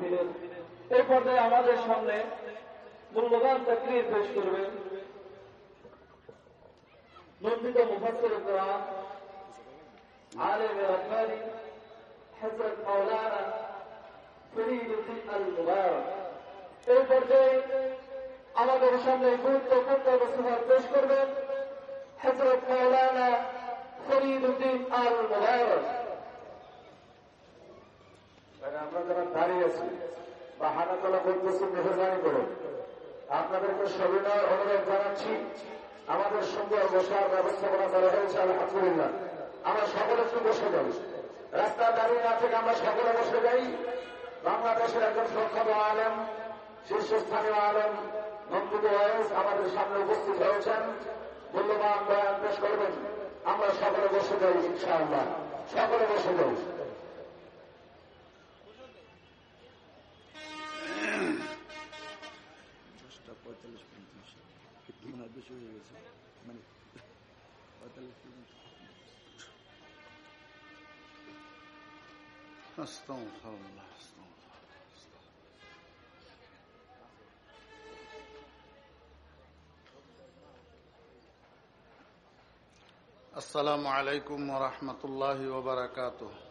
মাহফিলের এই পর্যায়ে আমাদের সামনে মূল্যবান চাকরির পেশ করবেন নন্দিত মুফাসসির কোরআন عالم رباني حضرت مولانا فريد الدين المبارك এই পর্যায়ে আমাদের সামনে গুরুত্বপূর্ণ বক্তব্য পেশ করবেন হজরত মৌলানা ফরিদ উদ্দিন আল মুবারক আমরা যারা দাঁড়িয়ে আছি বা হানাতলা করতেছি, মেহরবানি করে, আপনাদেরকে সবিনয় অনুরোধ জানাচ্ছি, আমাদের সুন্দর বসার ব্যবস্থাপনা করা হয়েছে, আলহামদুলিল্লাহ। আমরা সকলে একটু বসে যাই। রাস্তা দাঁড়িয়ে না থেকে আমরা সকলে বসে যাই। বাংলাদেশের একজন প্রখ্যাত আলেম, শীর্ষস্থানীয় আলেম, নন্দিত ওয়াইস আমাদের সামনে উপস্থিত হয়েছেন। মূল্যবান বয়ান পেশ করবেন। আমরা সকলে বসে যাই, ইনশাআল্লাহ। সকলে বসে যাই। استغفر الله استغفر السلام عليكم ورحمة الله وبركاته.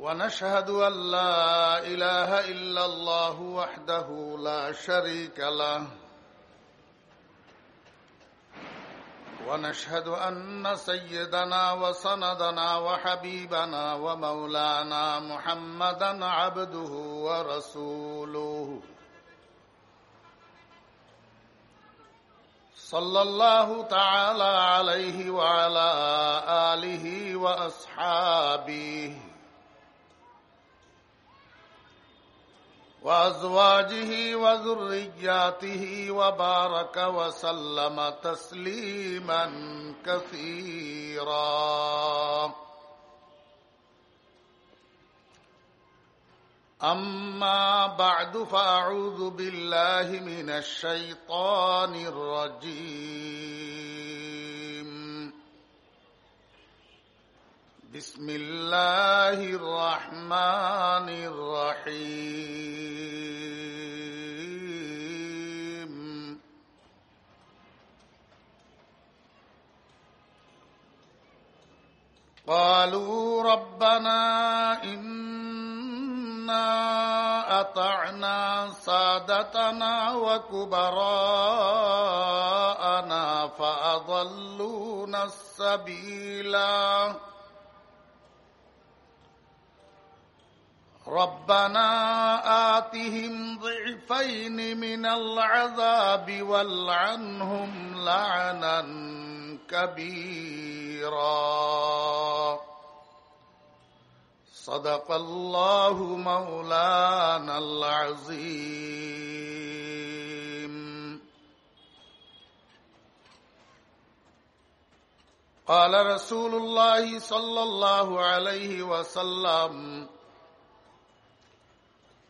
ونشهد أن لا إله إلا الله وحده لا شريك له. ونشهد أن سيدنا وسندنا وحبيبنا ومولانا محمدا عبده ورسوله. صلى الله تعالى عليه وعلى آله وأصحابه. وأزواجه وذرياته وبارك وسلم تسليما كثيرا. أما بعد فأعوذ بالله من الشيطان الرجيم. بسم الله الرحمن الرحيم قالوا ربنا إنا أطعنا سادتنا وكبراءنا فأضلونا السبيلا. ربنا آتهم ضعفين من العذاب والعنهم لعنا كبيرا. صدق الله مولانا العظيم. قال رسول الله صلى الله عليه وسلم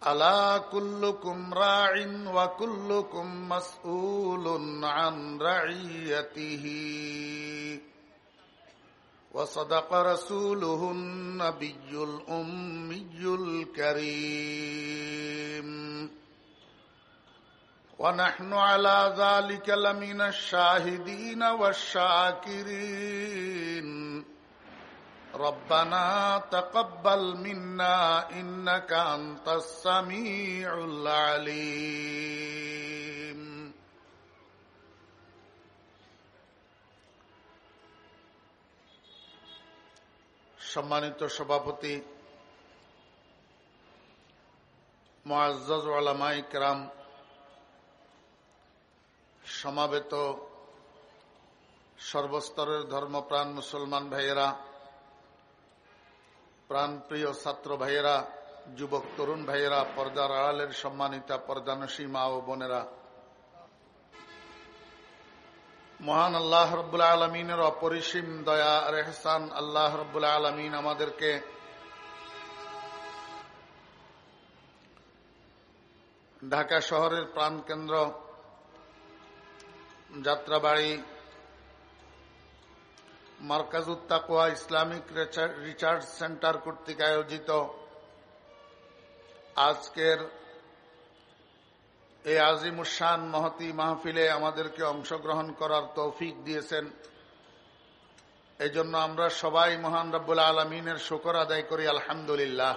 ألا كلكم راع وكلكم مسؤول عن رعيته. وصدق رسوله النبي الأمي الكريم. ونحن على ذلك لمن الشاهدين والشاكرين. ربنا تقبل منا إنك أنت السميع العليم সম্মানিত সভাপতি মোয়াজ্জাজ ওলামাই কেরাম সমাবেত সর্বস্তরের ধর্মপ্রাণ মুসলমান ভাইয়েরা প্রাণপ্রিয় ছাত্র ভাইয়েরা, যুবক, তরুণ ভাইয়েরা, পর্দার আড়ালের সম্মানিতা পর্দানসী মা ও বোনেরা। মহান আল্লাহ রব্বুল আলমিনের অপরিসীম দয়া রেহসান আল্লাহ রব্বুল আলমিন আমাদেরকে ঢাকা শহরের প্রাণকেন্দ্র, Jatrabari Markazuttaqwa Islamic research centre কর্তৃক আয়োজিত। আজকের এই আজিমুসান মহতি মাহফিলে আমাদেরকে অংশগ্রহণ করার তৌফিক দিয়েছেন। এই জন্য আমরা সবাই মহান রব্বুল আলমিনের শুকর আদায় করি, আলহামদুলিল্লাহ।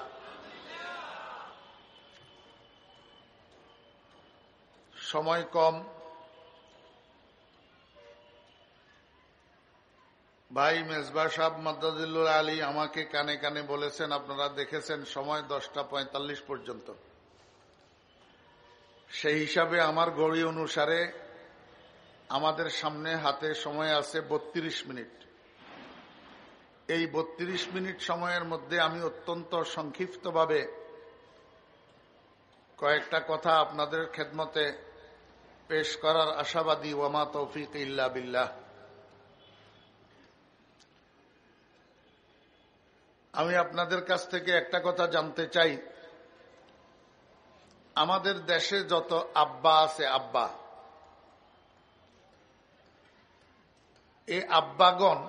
সময় কম ভাই মেজবা সাহ মদাদুল্লুল আলী আমাকে কানে কানে বলেছেন, আপনারা দেখেছেন সময় দশটা পঁয়তাল্লিশ পর্যন্ত। সেই হিসাবে আমার গড়ি অনুসারে আমাদের সামনে হাতে সময় আছে বত্রিশ মিনিট। এই বত্রিশ মিনিট সময়ের মধ্যে আমি অত্যন্ত সংক্ষিপ্তভাবে কয়েকটা কথা আপনাদের খেদমতে পেশ করার আশাবাদী ওয়ামা তৌফিক ইল্লা বিল্লাহ। আমি আপনাদের কাছ থেকে একটা কথা জানতে চাই। আমাদের দেশে যত আব্বা আছে আব্বা এই আব্বাগণ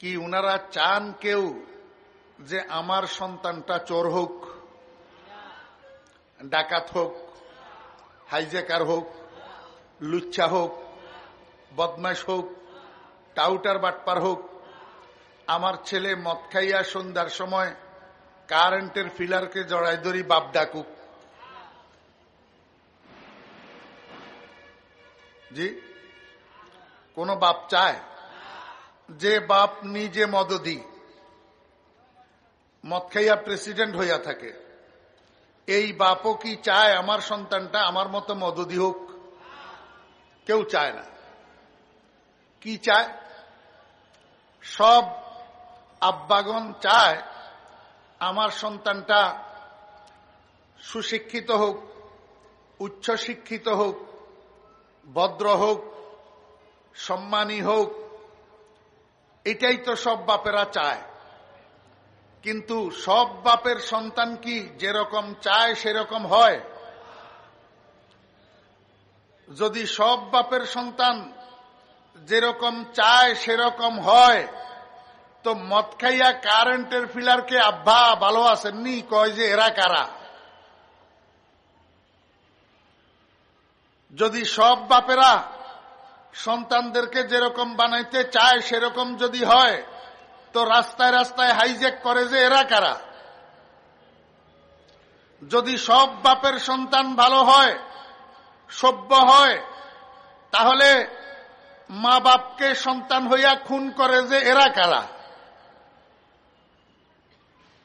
কি উনারা চান কেউ যে আমার সন্তানটা চোর হোক, ডাকাত হোক, হাইজেকার হোক, লুচ্ছা হোক বদমাস হোক, টাউটার বাটপার হোক আমার ছেলে মদ খাইয়া সন্ধ্যার সময় কারেন্টের ফিলারকে জড়াই ধরি বাপ ডাকুক। জি? কোন বাপ চায়? যে বাপ নিজে মদদি, মদ খাইয়া প্রেসিডেন্ট হইয়া থাকে। এই বাপও কি চায় আমার সন্তানটা আমার মতো মদদি হোক? কেউ চায় না। কি চায়? সব আব্বাগন চায় আমার সন্তানটা সুশিক্ষিত হোক উচ্চ শিক্ষিত হোক, ভদ্র হোক, সম্মানী হোক, এটাই তো সব বাপেরা চায়। কিন্তু সব বাপের সন্তান কি যেরকম চায় সেরকম হয়? যদি সব বাপের সন্তান যেরকম চায় সেরকম হয় তো মদ খাইয়া কারেন্টের ফিলারকে আব্বা ভালো আসেননি কয় যে, এরা কারা? যদি সব বাপেরা সন্তানদেরকে যেরকম বানাইতে চায়, সেরকম যদি হয়, তো রাস্তায় রাস্তায় হাইজেক করে যে, এরা কারা? যদি সব বাপের সন্তান ভালো হয়, সভ্য হয়, তাহলে মা বাপকে সন্তান হইয়া খুন করে যে, এরা কারা?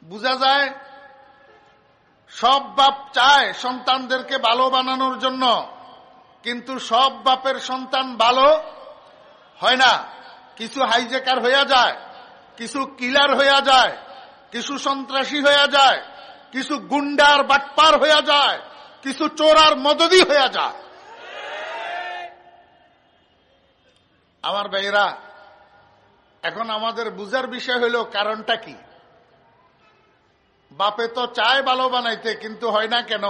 বোঝা যায়, সব বাপ চায় সন্তানদেরকে ভালো বানানোর জন্য, কিন্তু সব বাপের সন্তান ভালো হয় না। কিছু হাইজেকার হইয়া যায়, কিছু কিলার হইয়া যায়, কিছু সন্ত্রাসী হইয়া যায়, কিছু গুন্ডার বাটপার হইয়া যায়, কিছু চোরার মদদি হইয়া যায়। আমার ভাইরা এখন আমাদের বুঝার বিষয় হইল কারণটা কি? বাপে তো চায় ভালো বানাইতে, কিন্তু হয় না কেন?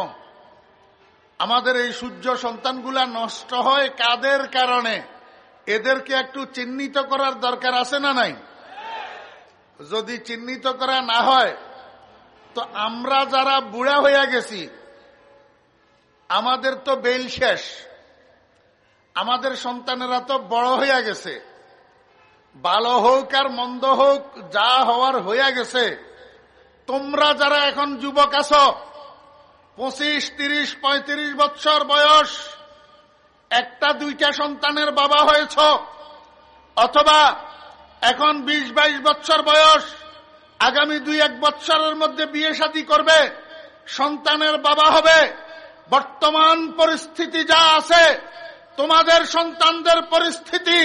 আমাদের এই সূর্য সন্তানগুলা নষ্ট হয় কাদের কারণে? এদেরকে একটু চিহ্নিত করার দরকার আছে না নাই? যদি চিহ্নিত করা না হয়, তো আমরা যারা বুড়া হইয়া গেছি, আমাদের তো বেল শেষ। আমাদের সন্তানেরা তো বড় হইয়া গেছে। ভালো হোক আর মন্দ হোক, যা হওয়ার হইয়া গেছে তোমরা যারা এখন যুবক আছো, পঁচিশ, তিরিশ, পঁয়ত্রিশ বৎসর বয়স, একটা, দুইটা সন্তানের বাবা হয়েছ, অথবা এখন বিশ, বাইশ বৎসর বয়স, আগামী দুই, এক বৎসরের মধ্যে বিয়ে শাদী করবে, সন্তানের বাবা হবে, বর্তমান পরিস্থিতি যা আছে, তোমাদের সন্তানদের পরিস্থিতি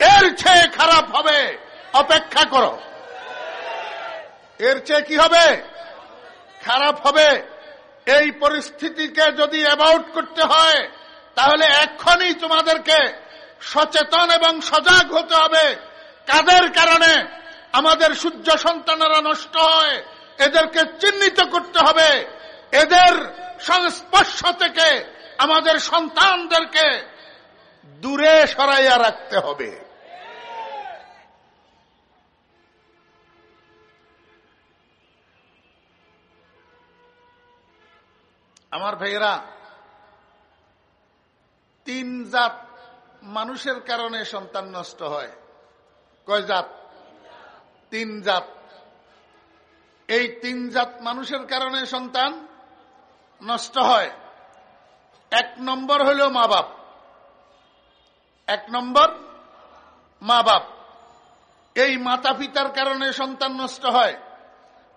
এর চেয়ে খারাপ হবে। অপেক্ষা করো। এর চেয়ে কি হবে? খারাপ হবে। এই পরিস্থিতিকে যদি অ্যাবাউট করতে হয়, তাহলে এক্ষণই তোমাদেরকে সচেতন এবং সজাগ হতে হবে। কাদের কারণে? আমাদের সূর্য সন্তানেরা নষ্ট হয়। এদেরকে চিহ্নিত করতে হবে। এদের সংস্পর্শ থেকে আমাদের সন্তানদেরকে দূরে সরাইয়া রাখতে হবে। আমার ভাইয়েরা, তিন জাত মানুষের কারণে সন্তান নষ্ট হয়। কয় জাত? তিন জাত। এই তিন জাত মানুষের কারণে সন্তান নষ্ট হয়। এক নম্বর হইল মা বাপ। এক নম্বর মা বাপ। এই মাতা পিতার কারণে সন্তান নষ্ট হয়।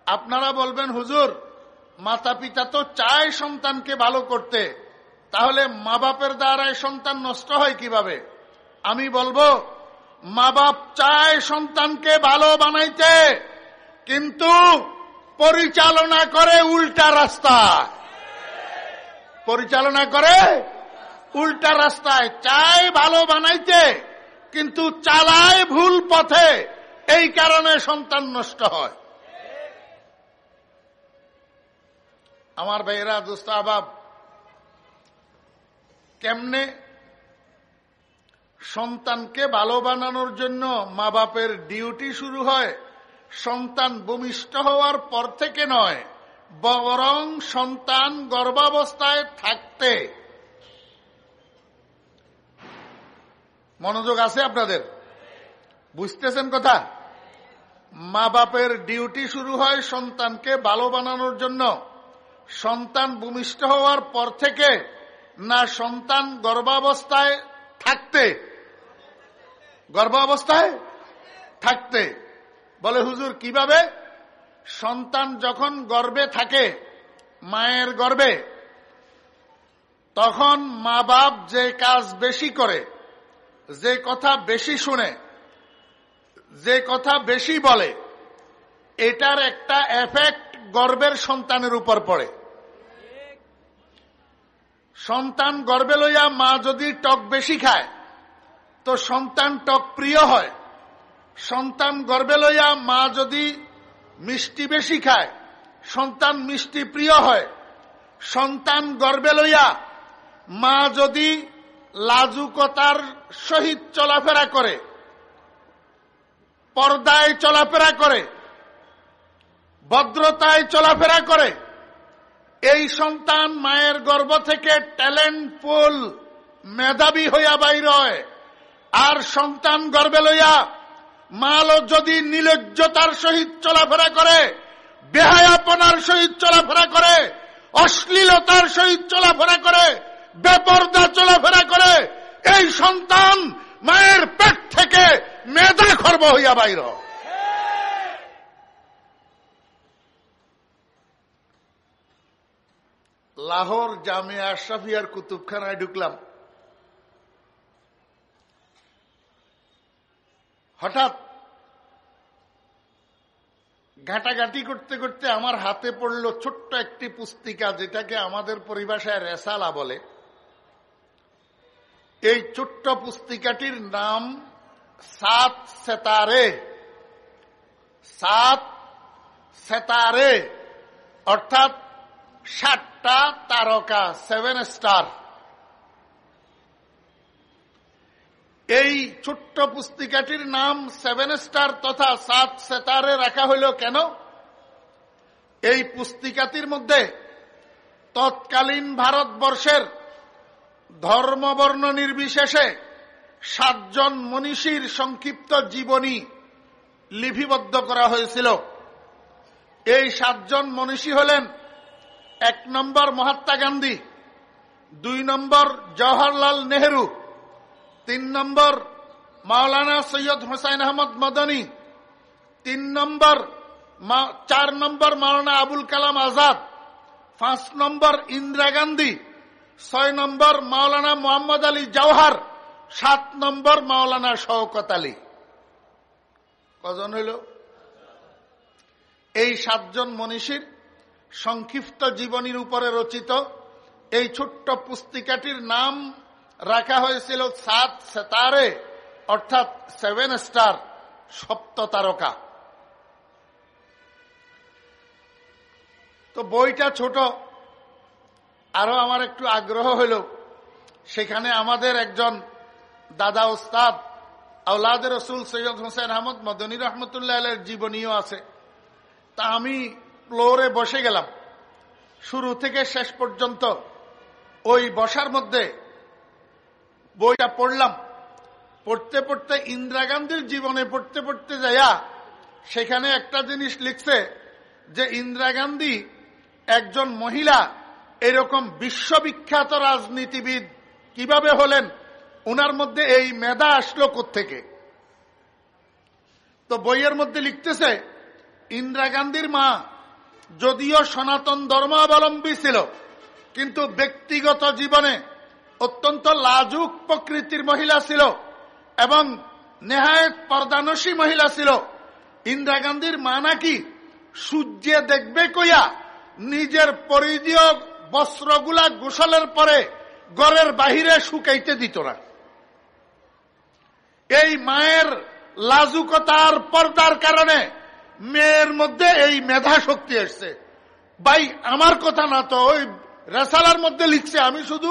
আপনারা বলবেন, হুজুর মাতা পিতা তো চায় সন্তানকে ভালো করতে। তাহলে মা বাপের দ্বারায় সন্তান নষ্ট হয় কীভাবে? আমি বলব মা বাপ চায় সন্তানকে ভালো বানাইতে, কিন্তু পরিচালনা করে উল্টা রাস্তা। পরিচালনা করে উল্টা রাস্তায়। চায় ভালো বানাইতে, কিন্তু চালায় ভুল পথে। এই কারণে সন্তান নষ্ট হয়। আমার ভাইয়েরা, দোস্ত আবাব, কেমনে সন্তানকে ভালো বানানোর জন্য মা বাপের ডিউটি শুরু হয়? সন্তান ভূমিষ্ঠ হওয়ার পর থেকে নয়, বরং সন্তান গর্ভাবস্থায় থাকতে। মনোযোগ আছে আপনাদের? বুঝতেছেন কথা? মা বাপের ডিউটি শুরু হয় সন্তানকে ভালো বানানোর জন্য। সন্তান ভূমিষ্ঠ হওয়ার পর থেকে না সন্তান গর্ভাবস্থায় থাকতে গর্ভাবস্থায় থাকতে। বলে হুজুর, কীভাবে? সন্তান যখন গর্বে থাকে, মায়ের গর্বে তখন মা বাপ যে কাজ বেশি করে, যে কথা বেশি শুনে, যে কথা বেশি বলে, এটার একটা এফেক্ট গর্বের সন্তানের উপর পড়ে। সন্তান গর্বে লইয়া মা যদি টক বেশি খায়, তো সন্তান টক প্রিয় হয়। সন্তান গর্বে লইয়া মা যদি মিষ্টি বেশি খায়, সন্তান মিষ্টি প্রিয় হয়। সন্তান গর্বে লইয়া মা যদি লাজুকতার সহিত চলাফেরা করে, পর্দায় চলাফেরা করে ভদ্রতায় চলাফেরা করে। এই সন্তান মায়ের গর্ভ থেকে ট্যালেন্ট ফুল মেধাবী হইয়া বাইর হয়। আর সন্তান গর্বে লইয়া মালও যদি নিলজ্জতার সহিত চলাফেরা করে, বেহায়াপনার সহিত চলাফেরা করে, অশ্লীলতার সহিত চলাফেরা করে, বেপর্দা চলাফেরা করে, এই সন্তান মায়ের পেট থেকে মেধা খর্ব হইয়া বাইর লাহোর জামিয়া আশরাফিয়ার কুতুবখানায় ঢুকলাম। হঠাৎ ঘাটাঘাটি করতে করতে আমার হাতে পড়ল ছোট্ট একটি পুস্তিকা যেটাকে আমাদের পরিভাষায় রেসালা বলে। এই ছোট্ট পুস্তিকাটির নাম সাত সেতারে। সাত সেতারে, অর্থাৎ সাতটা তারকা সেভেন স্টার এই ছোট্ট পুস্তিকাটির নাম সেভেন স্টার তথা সাত সেতারে রাখা হইল কেন? এই পুস্তিকাটির মধ্যে তৎকালীন ভারতবর্ষের ধর্মবর্ণ নির্বিশেষে সাতজন মনীষীর সংক্ষিপ্ত জীবনী লিপিবদ্ধ করা হয়েছিল। এই সাতজন মনীষী হলেন এক নম্বর মহাত্মা গান্ধী, দুই নম্বর জওহরলাল নেহরু, তিন নম্বর মাওলানা সৈয়দ হোসাইন আহমদ মদনী, তিন নম্বর চার নম্বর মাওলানা আবুল কালাম আজাদ, পাঁচ নম্বর ইন্দিরা গান্ধী, ছয় নম্বর মাওলানা মোহাম্মদ আলী জওহার, সাত নম্বর মাওলানা শওকত আলী। কজন হইল? এই সাতজন মনীষীর সংক্ষিপ্ত জীবনীর উপরে রচিত। এই ছোট্ট পুস্তিকাটির নাম রাখা হয়েছিল সাত সেতারে, অর্থাৎ সেভেন স্টার, সপ্ত তারকা। তো বইটা ছোট, আরও আমার একটু আগ্রহ হইল সেখানে আমাদের একজন দাদা ওস্তাদ আউলাদ রসুল সৈয়দ হোসেন আহমদ মদনী রহমতুল্লাহ জীবনীও আছে। তা আমি ফ্লোরে বসে গেলাম। শুরু থেকে শেষ পর্যন্ত ওই বসার মধ্যে বইটা পড়লাম। পড়তে পড়তে ইন্দিরা গান্ধীর জীবনে পড়তে পড়তে যাইয়া সেখানে একটা জিনিস লিখছে যে ইন্দিরা গান্ধী একজন মহিলা, এরকম বিশ্ববিখ্যাত রাজনীতিবিদ কীভাবে হলেন? উনার মধ্যে এই মেধা আসলো থেকে তো বইয়ের মধ্যে লিখতেছে, ইন্দিরা গান্ধীর মা যদিও সনাতন ধর্মাবলম্বী ছিল, কিন্তু ব্যক্তিগত জীবনে অত্যন্ত লাজুক প্রকৃতির মহিলা ছিল এবং নেহায়ত পর্দানসী মহিলা ছিল। ইন্দিরা গান্ধীর মা নাকি সূর্যে দেখবে কইয়া নিজের পরিধীয় বস্ত্রগুলা গোসলের পরে গড়ের বাহিরে শুকাইতে দিত না। এই মায়ের লাজুকতার পর্দার কারণে মেয়ের মধ্যে এই মেধা শক্তি এসছে। ভাই, আমার কথা না তো ওই রেসালার মধ্যে লিখছে, আমি শুধু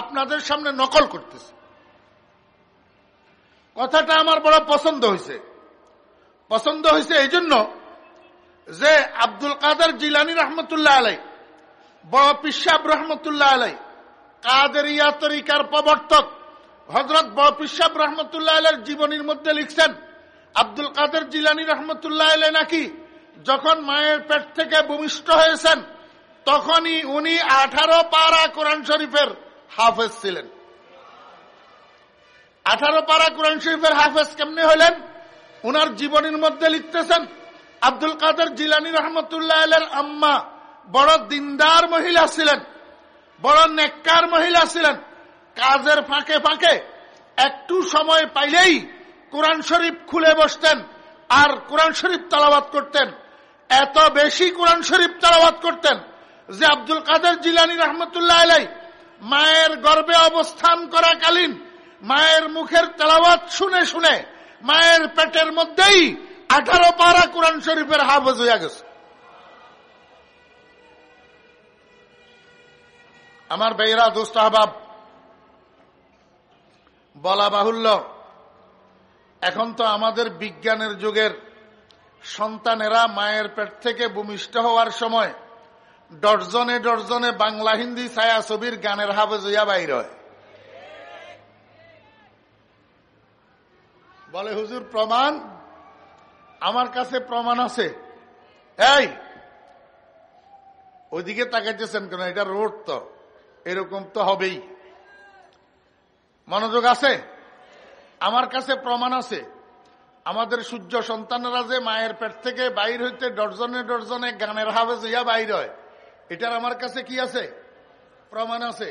আপনাদের সামনে নকল করতেছি। কথাটা আমার বড় পছন্দ হয়েছে। পছন্দ হয়েছে এই জন্য যে আব্দুল কাদের জিলানি রহমতুল্লাহ আলাই, বড় পিসাব রহমতুল্লাহ আলাই, কাদেরিয়া তরিকার প্রবর্তক হজরত বড় পিসাব রহমতুল্লাহ আলের জীবনীর মধ্যে লিখছেন আব্দুল কাদের জিলানি রহমতুল্লাহ আলাই নাকি? যখন মায়ের পেট থেকে ভূমিষ্ঠ হয়েছেন, তখনই উনি আঠারো পারা কোরআন শরীফের হাফেজ ছিলেন। আঠারো পারা কোরআন শরীফের হাফেজ কেমনি হলেন? উনার জীবনীর মধ্যে লিখতেছেন, আব্দুল কাদের জিলানি রহমতুল্লাহ আম্মা বড় দিনদার মহিলা ছিলেন, বড় নেককার মহিলা ছিলেন। কাজের ফাঁকে ফাঁকে একটু সময় পাইলেই কোরআন শরীফ খুলে বসতেন আর কোরআন শরীফ তালাবাদ করতেন। এত বেশি কোরআন শরীফ তালাবাদ করতেন যে আব্দুল কাদের জিলানি রহমতুল্লাহ আলাই মায়ের গর্বে অবস্থান করাকালীন মায়ের মুখের তেলাওয়াত শুনে শুনে মায়ের পেটের মধ্যেই আঠারো পারা কোরআন শরীফের হাফজ হইয়া গেছে। আমার বেয়েরা দোস্ত আহবাব, বলা বাহুল্য এখন তো আমাদের বিজ্ঞানের যুগের সন্তানেরা মায়ের পেট থেকে ভূমিষ্ঠ হওয়ার সময় ডরজনে ডরজনে বাংলা হিন্দি ছায়া ছবির গানের হাফেজ হইয়া বাইর হয়। বলে, হুজুর, প্রমাণ? আমার কাছে প্রমাণ আছে। এই, ওইদিকে তাকাইতেছেন কেন? এটা রোড তো। এরকম তো হবেই। মনোযোগ আছে? আমার কাছে প্রমাণ আছে। আমাদের সূর্য সন্তানরা যে মায়ের পেট থেকে বাইর হইতে ডরজনে ডরজনে গানের হাফেজ হইয়া বাইর হয়, এটার আমার কাছে কি আছে? প্রমাণ আছে।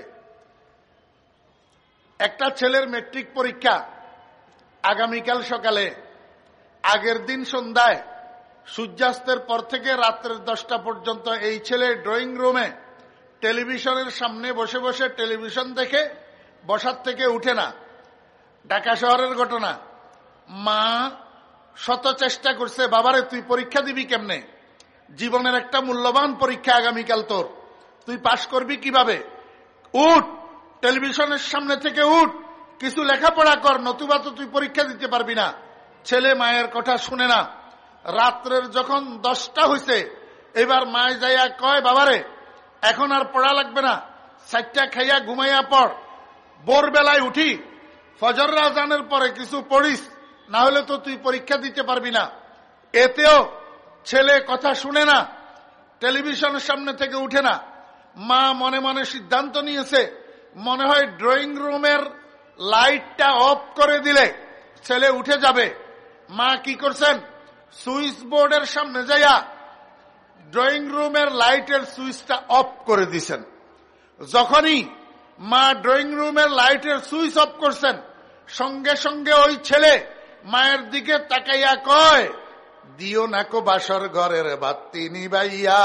একটা ছেলের মেট্রিক পরীক্ষা আগামীকাল সকালে। আগের দিন সন্ধ্যায় সূর্যাস্তের পর থেকে রাত্রের দশটা পর্যন্ত এই ছেলে ড্রয়িং রুমে টেলিভিশনের সামনে বসে বসে টেলিভিশন দেখে, বসার থেকে উঠে না। ঢাকা শহরের ঘটনা। মা শত চেষ্টা করছে, বাবারে, তুই পরীক্ষা দিবি কেমনে? জীবনের একটা মূল্যবান পরীক্ষা আগামীকাল তোর। তুই পাশ করবি কীভাবে? উঠ, টেলিভিশনের সামনে থেকে উঠ। কিছু লেখাপড়া কর, নতুবা তো তুই পরীক্ষা দিতে পারবি না। ছেলে মায়ের কথা শুনে না। রাত্রের যখন দশটা হয়েছে এবার মায় যাইয়া কয়, বাবারে, এখন আর পড়া লাগবে না। সাইটটা খাইয়া ঘুমাইয়া পড়। ভোরবেলায় উঠি ফজর রাজানের পরে কিছু পড়িস না হলে তো তুই পরীক্ষা দিতে পারবি না। এতেও ছেলে কথা শুনে না, টেলিভিশনের সামনে থেকে উঠে না। মা মনে মনে সিদ্ধান্ত নিয়েছে, মনে হয় ড্রয়িং রুমের লাইটটা অফ করে দিলে ছেলে উঠে যাবে। মা কি করছেন? সুইচ বোর্ডের সামনে যাইয়া ড্রয়িং রুমের লাইটের সুইচটা অফ করে দিছেন। যখনই মা ড্রয়িং রুমের লাইটের সুইচ অফ করছেন সঙ্গে সঙ্গে ওই ছেলে মায়ের দিকে তাকাইয়া কয়, দিও নাকো বাসর ঘরের বাত্তি নিবাইয়া।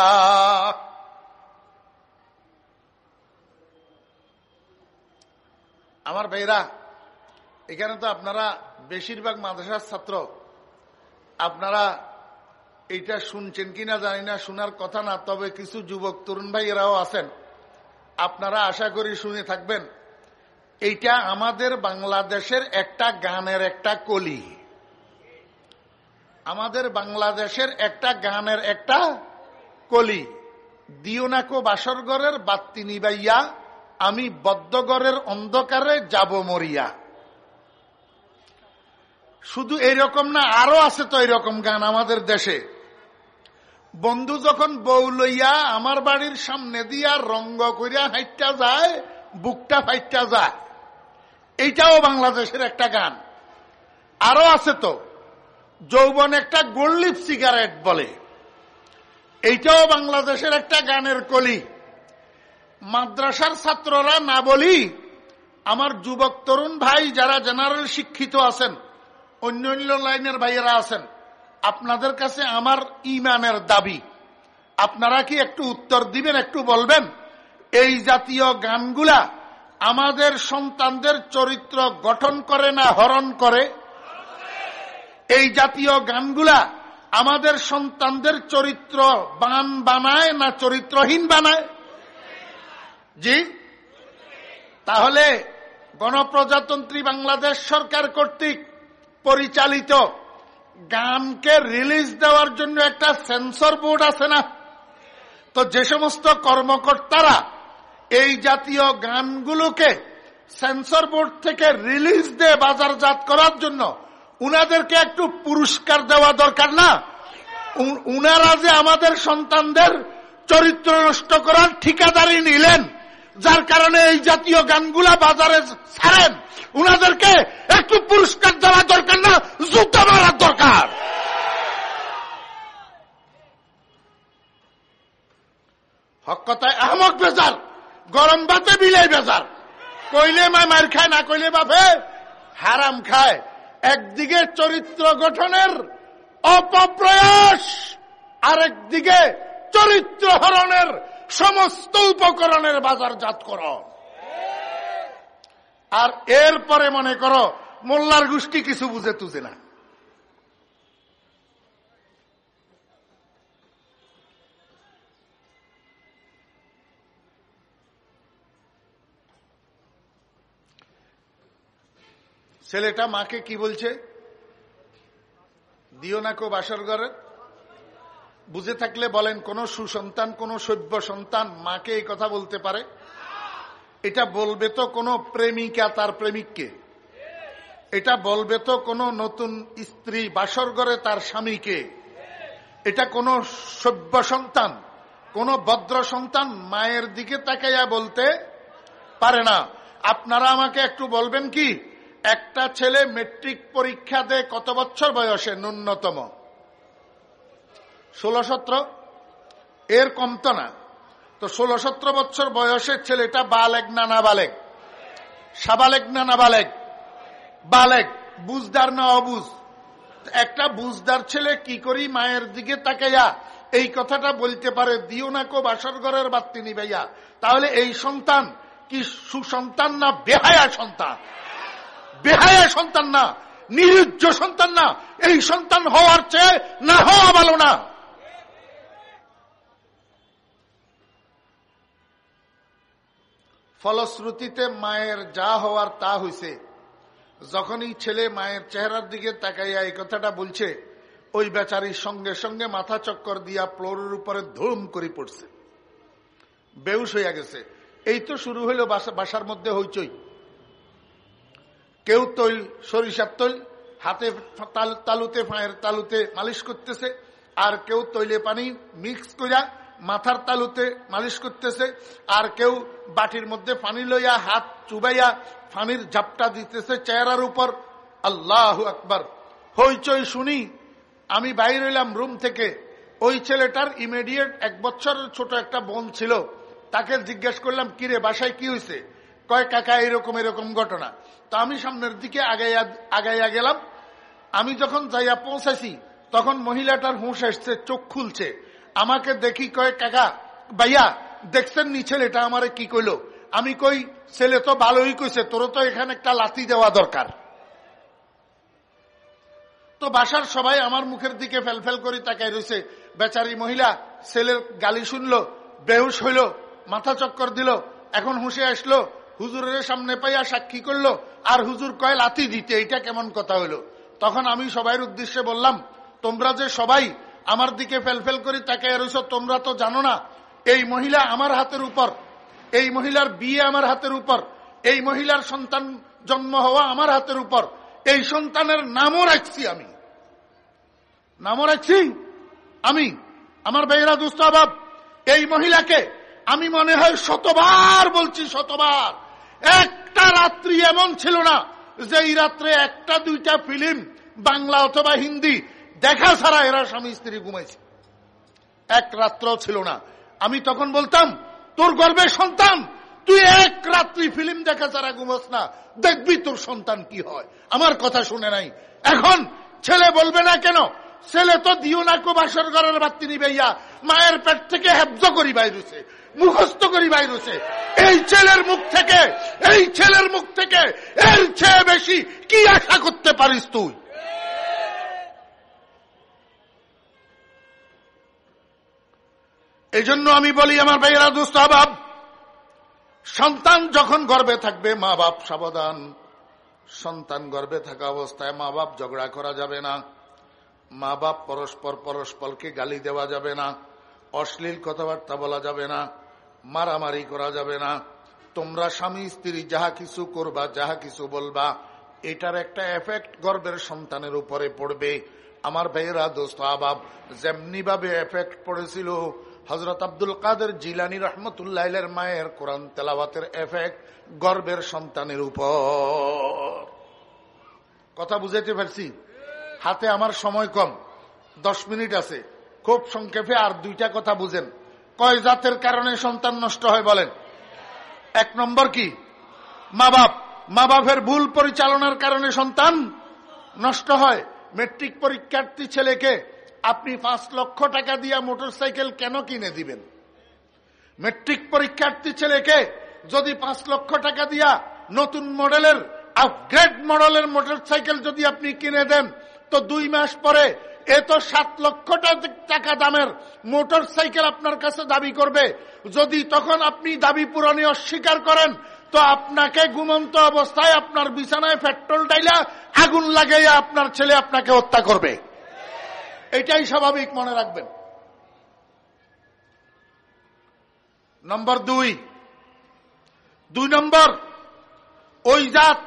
আমার ভাইরা, এখানে তো আপনারা বেশিরভাগ মাদ্রাসার ছাত্র। আপনারা এটা শুনছেন কিনা জানি না, শোনার কথা না, তবে কিছু যুবক তরুণ ভাইয়েরাও আছেন। আপনারা আশা করি শুনে থাকবেন। এইটা আমাদের বাংলাদেশের একটা গানের একটা কলি। আমাদের বাংলাদেশের একটা গানের একটা কলি। দিওনাকো বাসরগড়ের বাত্তি নিবাইয়া, আমি বদ্ধগড়ের অন্ধকারে যাব মরিয়া। শুধু এইরকম না, আরও আছে তো এরকম গান আমাদের দেশে। বন্ধু যখন বউ লইয়া আমার বাড়ির সামনে দিয়া রঙ্গ করিয়া হাইটটা যায়, বুকটা ফাইটটা যায়। এইটাও বাংলাদেশের একটা গান। আরও আছে তো, যৌবন একটা গোল্লিপ সিগারেট বলে। এইটাও বাংলাদেশের একটা গানের কলি। মাদ্রাসার ছাত্ররা না বলি, আমার যুবক তরুণ ভাই যারা জেনারেল শিক্ষিত আছেন, অন্য অন্য লাইনের ভাইয়েরা আছেন, আপনাদের কাছে আমার ইমানের দাবি। আপনারা কি একটু উত্তর দিবেন, একটু বলবেন? এই জাতীয় গানগুলা আমাদের সন্তানদের চরিত্র গঠন করে না হরণ করে, এই জাতীয় গানগুলা আমাদের সন্তানদের চরিত্র বান বানায় না চরিত্রহীন বানায়? জি? তাহলে গণপ্রজাতন্ত্রী বাংলাদেশ সরকার কর্তৃক পরিচালিত গানকে রিলিজ দেওয়ার জন্য একটা সেন্সর বোর্ড আছে না? তো যে সমস্ত কর্মকর্তারা এই জাতীয় গানগুলোকে সেন্সর বোর্ড থেকে রিলিজ দিয়ে বাজারজাত করার জন্য উনাদেরকে একটু পুরস্কার দেওয়া দরকার না? উনারা যে আমাদের সন্তানদের চরিত্র নষ্ট করার ঠিকাদারি নিলেন, যার কারণে এই জাতীয় গানগুলা বাজারে ছাড়েন, উনাদেরকে একটু পুরস্কার দেওয়া দরকার না, জুতা মারার দরকার। হক কথায় আহমক বেজার। গরম বাতে বিলাই বেজার। কইলে মা মার খায়, না কইলে বাপে হারাম খায়। একদিকে চরিত্র গঠনের অপপ্রয়াস, আরেকদিকে চরিত্র হরণের সমস্ত উপকরণের বাজারজাত কর আর এরপরে মনে করো মোল্লার গোষ্ঠী কিছু বুঝে তুঝে না। ছেলেটা মাকে কি বলছে? দিও না কো বাসর ঘরে। বুঝে থাকলে বলেন, কোন সুসন্তান, কোন সভ্য সন্তান মাকে এই কথা বলতে পারে? এটা বলবে তো কোন প্রেমিকা তার প্রেমিককে। এটা বলবে তো কোন নতুন স্ত্রী বাসর ঘরে তার স্বামীকে। এটা কোন সভ্য সন্তান, কোন ভদ্র সন্তান মায়ের দিকে তাকাইয়া বলতে পারে না। আপনারা আমাকে একটু বলবেন কি? একটা ছেলে মেট্রিক পরীক্ষা দেয় কত বছর বয়সে? ন্যূনতম। ষোলো সতেরো? এর কম তো না। তো ষোলো সতেরো বছর বয়সের ছেলেটা বালেক না না বালেক সাবালেক না না বালেক বালেক বুঝদার না অবুজ একটা বুঝদার ছেলে কি করি মায়ের দিকে তাকাইয়া? এই কথাটা বলতে পারে, দিও না কো বাসর ঘরের বাত্তি নিবাইয়া তাহলে এই সন্তান কি সুসন্তান না বেহায়া সন্তান? বেহায়া সন্তান না, নিরুজ্জ সন্তান না। এই সন্তান হওয়ার চেয়ে না হওয়া ভালো না। ফলশ্রুতিতে মায়ের যা হওয়ার তা হইছে। যখনই ছেলে মায়ের চেহারার দিকে তাকাইয়া এই কথাটা বলছে, ওই বেচারির সঙ্গে সঙ্গে মাথা চক্কর দিয়া ফ্লোরের উপরে ধুম করে পড়ছে। বেউস হইয়া গেছে। এই তো শুরু হইল বাসার মধ্যে হইচই। কেউ তৈল, সরিষার তৈল, হাতে তালুতে ফাঁয়ের তালুতে মালিশ করতেছে, আর কেউ তৈলে পানি মিক্স করিয়া মাথার তালুতে মালিশ করতেছে, আর কেউ বাটির মধ্যে পানি লইয়া হাত চুবাইয়া পানির ঝাপটা দিতেছে চেহারার উপর। আল্লাহ আকবার। হইচই শুনি, আমি বাইর হইলাম রুম থেকে। ওই ছেলেটার ইমিডিয়েট এক বছরের ছোট একটা বোন ছিল। তাকে জিজ্ঞেস করলাম, কিরে, বাসায় কি হয়েছে কয় কাকা, এরকম এরকম ঘটনা। তো আমি সামনের দিকে আগাইয়া আগাইয়া গেলাম। আমি যখন যাইয়া পৌঁছাইছি, তখন মহিলাটার হুঁশ এসছে চোখ খুলছে। আমাকে দেখি কয়, কাকা, ভাইয়া, দেখছেন নি ছেলেটা আমারে কি কইলো? আমি কই, ছেলে তো ভালোই কইছে তোর তো এখানে একটা লাথি দেওয়া দরকার। তো বাসার সবাই আমার মুখের দিকে ফেলফেল করে তাকাই রয়েছে বেচারি মহিলা ছেলের গালি শুনলো, বেহুশ হইল, মাথা চক্কর দিল, এখন হুঁশে আসলো হুজুরের সামনে পাইয়া সাক্ষী করল, আর হুজুর কয়, লাথি দিতে এটা কেমন কথা হইল? তখন আমি সবাইয়ের উদ্দেশ্যে বললাম, তোমরা যে সবাই আমার দিকে ফেলফেল করে তাকাই রয়েছ তোমরা তো জানো না, এই মহিলা আমার হাতের উপর, এই মহিলার বিয়ে আমার হাতের উপর, এই মহিলার সন্তান জন্ম হওয়া আমার হাতের উপর, এই সন্তানের নামও রাখছি আমি। নামও রাখছি? আমি? আমার বেহরা দুস্তাবাব, এই মহিলাকে আমি মনে হয় শতবার বলছি, শতবার। একটা রাত্রি এমন ছিল না যে এই রাত্রে একটা, দুইটা ফিল্ম, বাংলা অথবা হিন্দি, দেখা ছাড়া এরা স্বামী, স্ত্রী ঘুমাইছে। এক রাত্র ছিল না। আমি তখন বলতাম, তোর গর্বে সন্তান, তুই এক রাত্রি ফিল্ম দেখা ছাড়া ঘুমোস না। দেখবি তোর সন্তান কি হয়। আমার কথা শুনে নাই। এখন ছেলে বলবে না কেন? ছেলে তো দিও না কো বাসর ঘরের বাত্তি নিবে মায়ের পেট থেকে হেফজ করি বাইরেছে। মুখস্থ করি বাইরেছে এই ছেলের মুখ থেকে, এই ছেলের মুখ থেকে এর চেয়ে বেশি কি আশা করতে পারিস তুই? এই জন্য আমি বলি, আমার ভাইয়েরা দুস্তাবাব সন্তান যখন গর্বে থাকবে, মা বাপ সাবধান। সন্তান গর্বে থাকা অবস্থায় মা বাপ ঝগড়া করা যাবে না। মা বাপ পরস্পর পরস্পরকে গালি দেওয়া যাবে না। অশ্লীল কথাবার্তা বলা যাবে না, মারামারি করা যাবে না। তোমরা স্বামী, স্ত্রী, যাহা কিছু করবা, যাহা কিছু বলবা, এটার একটা এফেক্ট গর্বের সন্তানের উপরে পড়বে। আমার ভাইয়েরা, দোস্ত, আবাব যেমনি ভাবে এফেক্ট পড়েছিল হজরত আব্দুল কাদের জিলানি রহমতুল্লাহ মায়ের কোরআন তেলাওয়াতের এফেক্ট গর্বের সন্তানের উপর। কথা বুঝাইতে পারছি? হাতে আমার সময় কম, দশ মিনিট আছে। খুব সংক্ষেপে আর দুইটা কথা বুঝেন। কয় জাতের কারণে সন্তান নষ্ট হয় বলেন? এক নম্বর কি? মা বাপ। মা বাপের ভুল পরিচালনার কারণে সন্তান নষ্ট হয়। মেট্রিক পরীক্ষার্থী ছেলেকে আপনি পাঁচ লক্ষ টাকা দিয়া মোটর সাইকেল কেন কিনে দিবেন? মেট্রিক পরীক্ষার্থী ছেলেকে যদি পাঁচ লক্ষ টাকা দিয়া নতুন মডেলের আপগ্রেড মডেলের মোটর সাইকেল যদি আপনি কিনে দেন, তো দুই মাস পরে এ তো সাত লক্ষ টাকা দামের মোটর সাইকেল আপনার কাছে দাবি করবে। যদি তখন আপনি দাবি পূরণে অস্বীকার করেন, তো আপনাকে ঘুমন্ত অবস্থায় আপনার বিছানায় পেট্রোল ডাইলা আগুন লাগাইয়া আপনার ছেলে আপনাকে হত্যা করবে। এটাই স্বাভাবিক, মনে রাখবেন। নম্বর দুই। দুই নম্বর, ওই জাত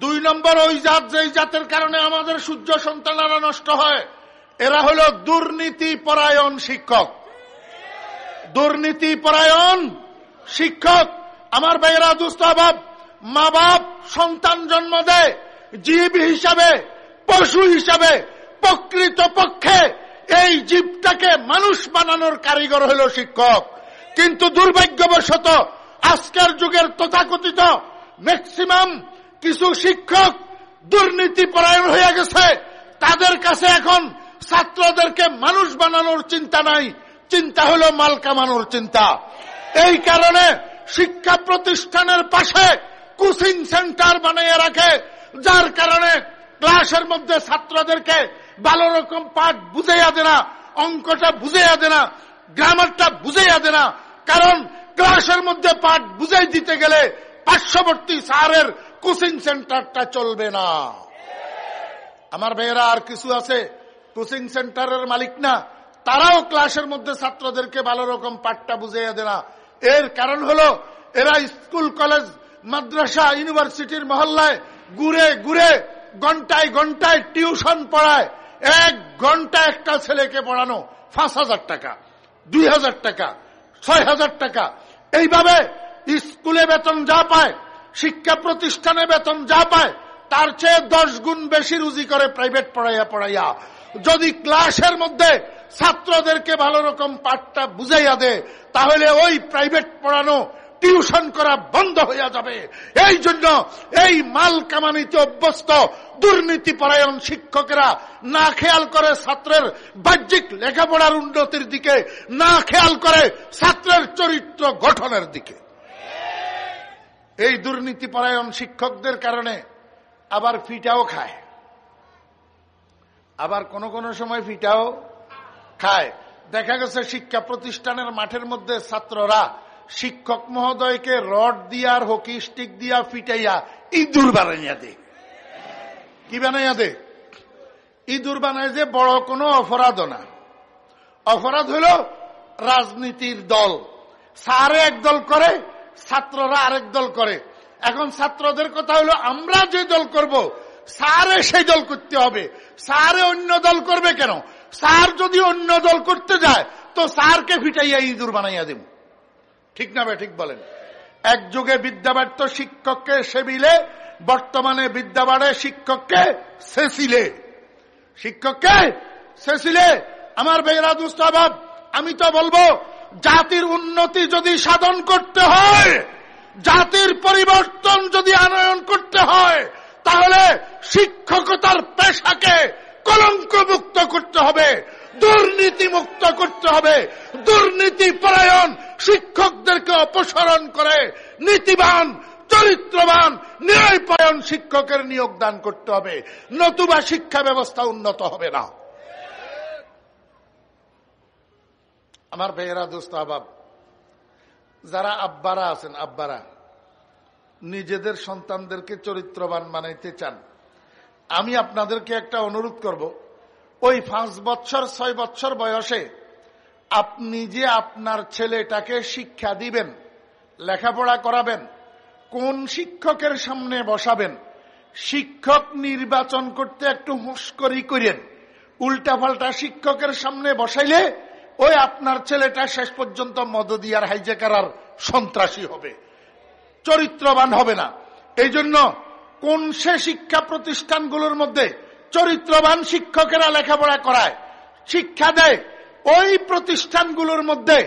দুই নম্বর ওই জাত যেই জাতের কারণে আমাদের সূর্য সন্তানারা নষ্ট হয়। এরা হল দুর্নীতি পরায়ণ শিক্ষক। দুর্নীতি পরায়ণ শিক্ষক। আমার ভাইয়েরা দুস্তাবাব মা বাপ, সন্তান জন্ম দেয়, জীব হিসাবে, পশু হিসাবে প্রকৃত পক্ষে এই জীবটাকে মানুষ বানানোর কারিগর হল শিক্ষক। কিন্তু দুর্ভাগ্যবশত আজকের যুগের তথাকথিত ম্যাক্সিমাম কিছু শিক্ষক দুর্নীতি পরায়ণ হয়ে গেছে। তাদের কাছে এখন ছাত্রদেরকে মানুষ বানানোর চিন্তা নাই। চিন্তা হলো মাল কামানোর চিন্তা। এই কারণে শিক্ষা প্রতিষ্ঠানের পাশে কোচিং সেন্টার বানিয়ে রাখে, যার কারণে ক্লাসের মধ্যে ছাত্রদেরকে ভালো রকম পাঠ বুঝাইয়া দে না, অঙ্কটা বুঝাইয়া দে না, গ্রামারটা বুঝাইয়া দে না। কারণ ক্লাসের মধ্যে পাঠ বুঝাই দিতে গেলে পার্শ্ববর্তী সারের কোচিং সেন্টারটা চলবে না। আমার ভাইয়েরা আর কিছু আছে? কোচিং সেন্টারের মালিক না তারাও ক্লাসের মধ্যে ছাত্রদেরকে ভালো রকম পাঠটা বুঝাইয়া দেয় না। এর কারণ হলো, এরা স্কুল, কলেজ, মাদ্রাসা, ইউনিভার্সিটির মহল্লায় ঘুরে ঘুরে ঘন্টায় ঘন্টায় টিউশন পড়ায়। এক ঘণ্টা একটা ছেলেকে পড়ানো পাঁচ হাজার টাকা, দুই হাজার টাকা, ছয় হাজার টাকা। এইভাবে স্কুলে বেতন যা পায়, শিক্ষা প্রতিষ্ঠানে বেতন যা পায়, তার চেয়ে দশ গুণ বেশি রুজি করে প্রাইভেট পড়াইয়া পড়াইয়া যদি ক্লাসের মধ্যে ছাত্রদেরকে ভালো রকম পাঠটা বুঝাইয়া দে, তাহলে ওই প্রাইভেট পড়ানো টিউশন করা বন্ধ হইয়া যাবে। এই জন্য এই মাল কামানিতে অভ্যস্ত দুর্নীতি পরায়ণ শিক্ষকেরা না খেয়াল করে ছাত্রের বাহ্যিক লেখাপড়ার উন্নতির দিকে, না খেয়াল করে ছাত্রের চরিত্র গঠনের দিকে। এই দুর্নীতি পরায়ণ শিক্ষকদের কারণে আবার ফিটাও খায়। আবার কোন কোন সময় ফিটাও খায়। দেখা গেছে শিক্ষা প্রতিষ্ঠানের মাঠের মধ্যে ছাত্ররা শিক্ষক মহোদয়কে রড দিয়া হকি স্টিক দিয়া ফিটাইয়া ইঁদুর বানাইয়া দে কি বানাইয়া দে ইঁদুর বানায় যে বড় কোনো অপরাধ না। অপরাধ হল রাজনীতির দল। সারে এক দল করে, ছাত্ররা আরেক দল করে। এখন ছাত্রদের কথা হলো, আমরা যে দল করব সারে সেই দল করতে হবে। সারে অন্য দল করবে কেন? সার যদি অন্য দল করতে যায়, তো সারকে ফিটাইয়া ইঁদুর বানাইয়া দেব। ঠিক না ভাই, ঠিক বলেন। এক যুগে বিদ্যাবাড়ত শিক্ষককে সেবিলে, বর্তমানে বিদ্যাবাড়ে শিক্ষককে সেসিলে। শিক্ষককে সেসিলে। আমার বেহরা দুস্তাবাব আমি তো বলব, জাতির উন্নতি যদি সাধন করতে হয়, জাতির পরিবর্তন যদি আনয়ন করতে হয় শিক্ষকতার পেশাকে কলঙ্ক মুক্ত করতে হবে দুর্নীতি মুক্ত করতে হবে, দুর্নীতি পরায়ণ শিক্ষকদেরকে অপসারণ করে, নীতিবান, চরিত্রবান, ন্যায়পরায়ণ শিক্ষকের নিয়োগ দান করতে হবে। নতুবা শিক্ষা ব্যবস্থা উন্নত হবে না। আমার বেহরা দোস্ত, আবাব, যারা আব্বারা আছেন, আব্বারা, নিজেদের সন্তানদেরকে চরিত্রবান বানাইতে চান আমি আপনাদেরকে একটা অনুরোধ করব। ওই পাঁচ বছর, ছয় বছর বয়সে আপনি যে আপনার ছেলেটাকে শিক্ষা দিবেন, লেখাপড়া করাবেন, কোন শিক্ষকের সামনে বসাবেন, শিক্ষক নির্বাচন করতে একটু হুঁসকরি করেন, উল্টাপাল্টা শিক্ষকের সামনে বসাইলে ওই আপনার ছেলেটা শেষ পর্যন্ত মদদিয়ার হাইজেকার সন্ত্রাসী হবে, চরিত্রবান হবে না। এই জন্য কোন সে শিক্ষা প্রতিষ্ঠানগুলোর মধ্যে চরিত্রবান শিক্ষকেরা লেখাপড়া করায়? শিক্ষা দেয়। ওই প্রতিষ্ঠানগুলোর মধ্যে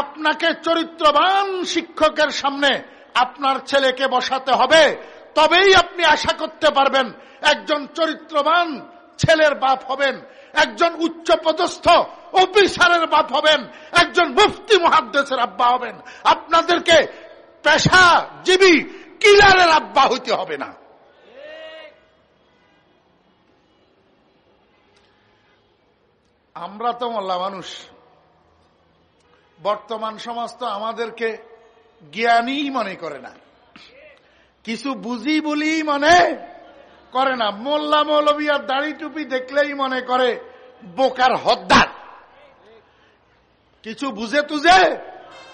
আপনাকে চরিত্রবান শিক্ষকের সামনে আপনার ছেলেকে বসাতে হবে। তবেই আপনি আশা করতে পারবেন একজন চরিত্রবান ছেলের বাপ হবেন, একজন উচ্চ পদস্থ অফিসারের বাপ হবেন, একজন মুফতি মহাদ্দেশের আব্বা হবেন। আপনাদেরকে পেশাজীবী কিলারের আব্বা হইতে হবে না। আমরা তো মোল্লা মানুষ। বর্তমান সমাজ তো আমাদেরকে জ্ঞানী মনে করে না। কিছু বুঝি বলি মনে করে না। মোল্লা মৌলবিয়ার দাড়ি টুপি দেখলেই মনে করে বোকার হদ্দার। কিছু বুঝে তুঝে?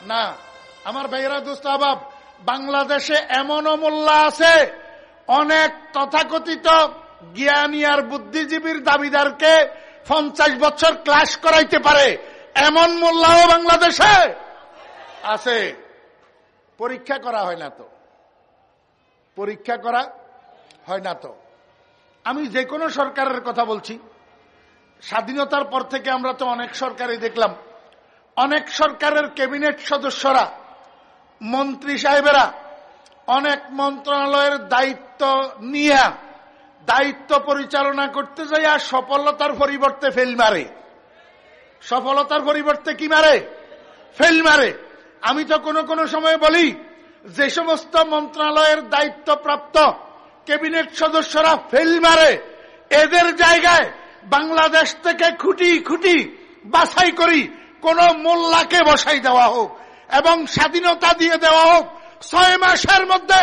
না। আমার ভাইয়েরা, দোস্ত আবাব, বাংলাদেশে এমনও মোল্লা আছে, অনেক তথাকথিত জ্ঞানী আর বুদ্ধিজীবীর দাবিদারকে পঞ্চাশ বছর ক্লাস করাইতে পারে। এমন মোল্লাও বাংলাদেশে? আছে। পরীক্ষা করা হয় না তো। পরীক্ষা করা হয় না তো। আমি যে কোনো সরকারের কথা বলছি। স্বাধীনতার পর থেকে আমরা তো অনেক সরকারই দেখলাম। অনেক সরকারের ক্যাবিনেট সদস্যরা, মন্ত্রী সাহেবেরা অনেক মন্ত্রণালয়ের দায়িত্ব নিয়ে দায়িত্ব পরিচালনা করতে যাইয়া সফলতার পরিবর্তে ফেল মারে। সফলতার পরিবর্তে কি মারে? ফেল মারে। আমি তো কোনো কোনো সময় বলি, যে সমস্ত মন্ত্রণালয়ের দায়িত্বপ্রাপ্ত ক্যাবিনেট সদস্যরা ফেল মারে। এদের জায়গায় বাংলাদেশ থেকে খুঁটি খুঁটি বাছাই করি, কোন মোল্লাকে বসাই দেওয়া হোক এবং স্বাধীনতা দিয়ে দেওয়া হোক। ছয় মাসের মধ্যে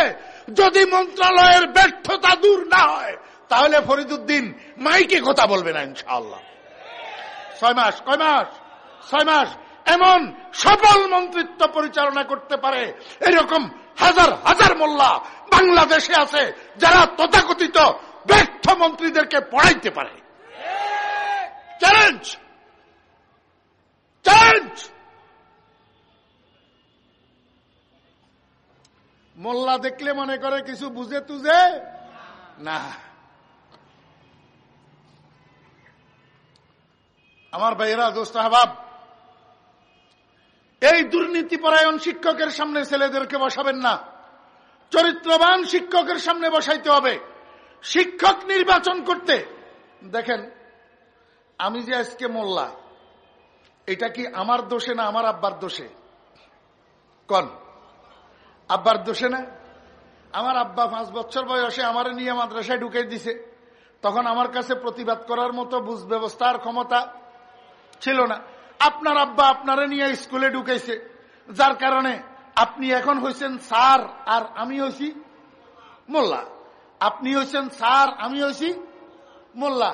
যদি মন্ত্রণালয়ের ব্যর্থতা দূর না হয় তাহলে ফরিদুদ্দিন মাইকে কথা বলবে না, ইনশাআল্লাহ। ছয় মাস, কয় মাস? ছয় মাস। এমন সফল মন্ত্রিত্ব পরিচালনা করতে পারে এরকম হাজার হাজার মোল্লা বাংলাদেশে আছে যারা তথাকথিত ব্যর্থ মন্ত্রীদেরকে পড়াইতে পারে। চ্যালেঞ্জ! চ্যালেঞ্জ! মোল্লা দেখলে মনে করে কিছু বুঝে তুঝে না। আমার ভাইয়েরা, দোস্ত আহবাব, এই দুর্নীতিপরায়ণ শিক্ষকের সামনে ছেলেদেরকে বসাবেন না। চরিত্রবান শিক্ষকের সামনে বসাইতে হবে। শিক্ষক নির্বাচন করতে। দেখেন, আমি যে আজকে মোল্লা, এটা কি আমার দোষে না আমার আব্বার দোষে? কন, আব্বার দোষে না? আমার আব্বা পাঁচ বছর বয়সে আমার নিয়ে মাদ্রাসায় ঢুকে দিছে। তখন আমার কাছে প্রতিবাদ করার মতো বুঝ ব্যবস্থার ক্ষমতা ছিল না। আপনার আব্বা আপনারে নিয়ে স্কুলে ঢুকেছে যার কারণে আপনি এখন হয়েছেন স্যার আর আমি হয়েছি মোল্লা। আপনি হয়েছেন স্যার, আমি হয়েছি মোল্লা।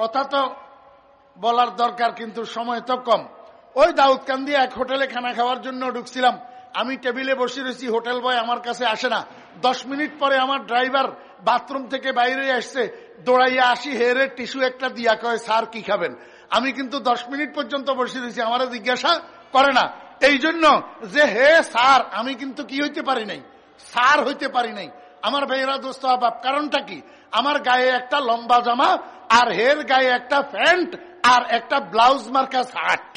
কথা তো বলার দরকার, কিন্তু সময় তো কম। ওই দাউদকান্দি এক হোটেলে খানা খাওয়ার জন্য ঢুকছিলাম। আমি টেবিলে বসে রয়েছি, হোটেল বয় আমার কাছে আসে না। দশ মিনিট পরে আমার ড্রাইভার বাথরুম থেকে বাইরে আসছে দৌড়াইয়া আসি হেরে টিস্যু একটা দিয়া, কয়, স্যার কি খাবেন? আমি কিন্তু দশ মিনিট পর্যন্ত বসে রয়েছি আমার জিজ্ঞাসা করে না। এই জন্য যে, হে স্যার, আমি কিন্তু কি হইতে পারি নাই? স্যার হইতে পারি নাই। আমার ভাইয়েরা দোস্ত আবাব কারণটা কি? আমার গায়ে একটা লম্বা জামা আর হের গায়ে একটা প্যান্ট আর একটা ব্লাউজ মার্কা শার্ট।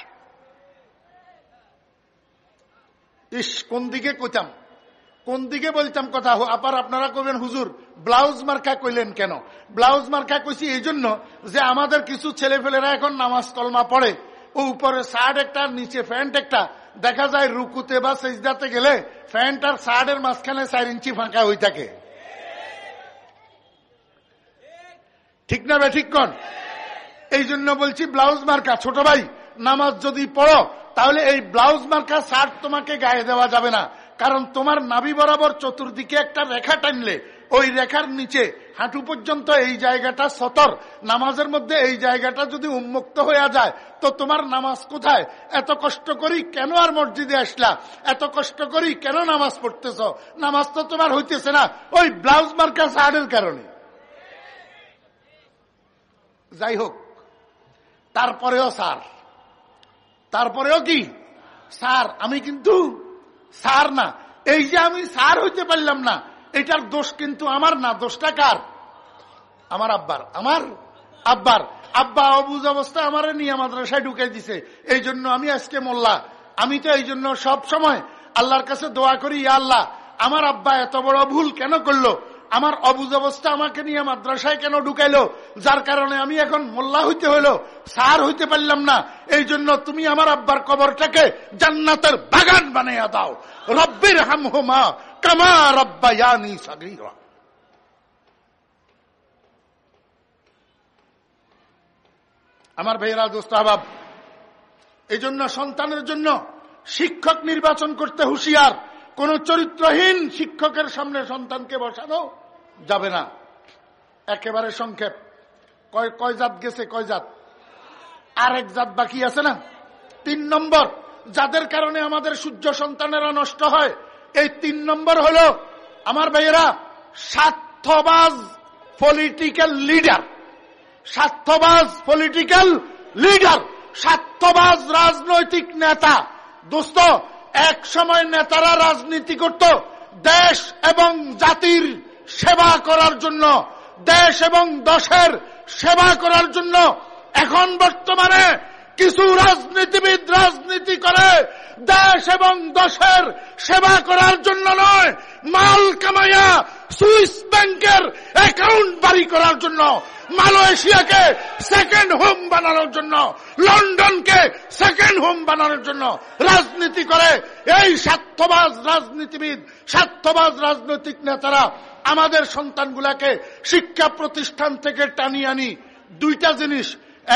ইস, কোন দিকে কইতাম? কোন দিকে বলতাম কথা? আবার আপনারা কবেন হুজুর, ব্লাউজ মার্কা কইলেন কেন? ব্লাউজ মার্কা কইছি এই জন্য যে আমাদের কিছু ছেলেফেলেরা এখন নামাজ কলমা পড়ে। ও উপরে শার্ট একটা, নিচে প্যান্ট একটা। দেখা যায় রুকুতে বা সেজদাতে গেলে প্যান্ট আর শার্টের মাঝখানে চার ইঞ্চি ফাঁকা হয়ে থাকে। ঠিক না ঠিক কন? এই জন্য বলছি ব্লাউজ মার্কা, ছোট ভাই, নামাজ যদি পড়ো, তাহলে এই ব্লাউজ মার্কা, শার্ট তোমাকে গায়ে দেওয়া যাবে না। কারণ তোমার নাবি বরাবর চতুর্দিকে একটা রেখা টানলে, ওই রেখার নিচে, হাঁটু পর্যন্ত এই জায়গাটা সতর, নামাজের মধ্যে এই জায়গাটা যদি উন্মুক্ত হয়ে যায়, তো তোমার নামাজ কোথায়? এত কষ্ট করি কেন আর মসজিদে আসলা? এত কষ্ট করি কেন নামাজ পড়তেছ? নামাজ তো তোমার হইতেছে না, ওই ব্লাউজ মার্কা শার্টের কারণে। যাই হোক, তারপরেও স্যার। তারপরেও কি? স্যার, আমি কিন্তু স্যার না। এই যে আমি সার হইতে পারলাম না, এটার দোষ কিন্তু আমার না। দোষটা কার? আমার আব্বার। আমার আব্বার। আব্বা অবুজ অবস্থা আমার নিয়ে মাদ্রাসায় ঢুকে দিছে। এই জন্য আমি আজকে মোল্লা। আমি তো এই জন্য সব সময় আল্লাহর কাছে দোয়া করি, ইয়া আল্লাহ, আমার আব্বা এত বড় ভুল কেন করল? আমার অবুজ অবস্থা আমাকে নিয়ে মাদ্রাসায় কেন ঢুকাইলো? যার কারণে আমি এখন মোল্লা হইতে হইল সার হইতে পারলাম না। এই জন্য তুমি আমার আব্বার কবরটাকে জান্নাতের বাগান বানাইয়া দাও। রব্বির হামহুমা কামা রব্বায়ানি সাগীরা। আমার ভাইয়েরা, দোস্ত, আবাব, এই জন্য সন্তানের জন্য শিক্ষক নির্বাচন করতে হুশিয়ার। কোন চরিত্রহীন শিক্ষকের সামনে সন্তানকে বসানো যাবে না। একেবারে সংক্ষেপ। কয় কয় জাত গেছে, কয় জাত? আরেক জাত বাকি আছে না? তিন নম্বর, যাদের কারণে আমাদের সূর্য সন্তানেরা নষ্ট হয়, এই তিন নম্বর হল আমার ভাইয়েরা, স্বার্থবাজ পলিটিক্যাল লিডার স্বার্থবাজ পলিটিক্যাল লিডার স্বার্থবাজ রাজনৈতিক নেতা। দোস্ত, এক সময় নেতারা রাজনীতি করত, দেশ এবং জাতির সেবা করার জন্য, দেশ এবং দশের সেবা করার জন্য এখন বর্তমানে কিছু রাজনীতিবিদ রাজনীতি করে দেশ এবং দশের সেবা করার জন্য নয়। মাল কামাইয়া সুইস ব্যাংকের অ্যাকাউন্ট করার জন্য, মালয়েশিয়াকে সেকেন্ড হোম বানানোর জন্য, লন্ডনকে সেকেন্ড হোম বানানোর জন্য রাজনীতি করে এই স্বার্থবাজ রাজনীতিবিদ, স্বার্থবাজ রাজনৈতিক নেতারা আমাদের সন্তানগুলাকে শিক্ষা প্রতিষ্ঠান থেকে টানিয়ে আনি। দুইটা জিনিস,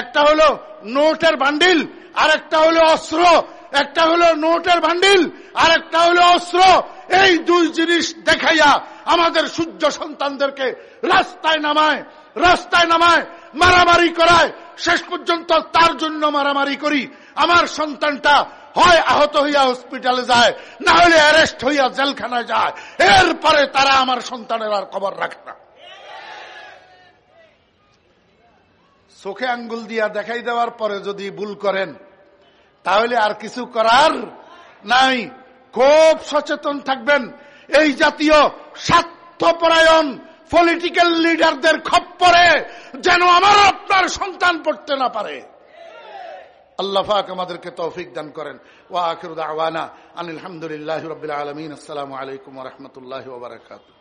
একটা হলো নোটের বান্ডিল আর একটা হলো অস্ত্র, একটা হলো নোটের বান্ডিল আর একটা হলো অস্ত্র। এই দুই জিনিস দেখাইয়া আমাদের সূর্য সন্তানদেরকে রাস্তায় নামায় রাস্তায় নামায়, মারামারি করায়। শেষ পর্যন্ত তার জন্য মারামারি করি। আমার সন্তানটা হয় আহত হইয়া হসপিটালে যায়, না হলে অ্যারেস্ট হইয়া জেলখানায় যায়। এরপরে তারা আমার সন্তানের আর খবর রাখে না। চোখে আঙ্গুল দিয়া দেখাই দেওয়ার পরে যদি ভুল করেন, তাহলে আর কিছু করার নাই। খুব সচেতন থাকবেন। এই জাতীয় স্বার্থপরায়ণ পলিটিক্যাল লিডারদের খপ্পরে যেন আমার আপনার সন্তান পড়তে না পারে। আল্লাহ পাক আমাদেরকে তৌফিক দান করেন। ওয়া আখির দাওয়ানা আনিল হামদুলিল্লাহি রাব্বিল আলামিন। আসসালামু আলাইকুম রাহমাতুল্লাহি ওয়া বারাকাতুহু।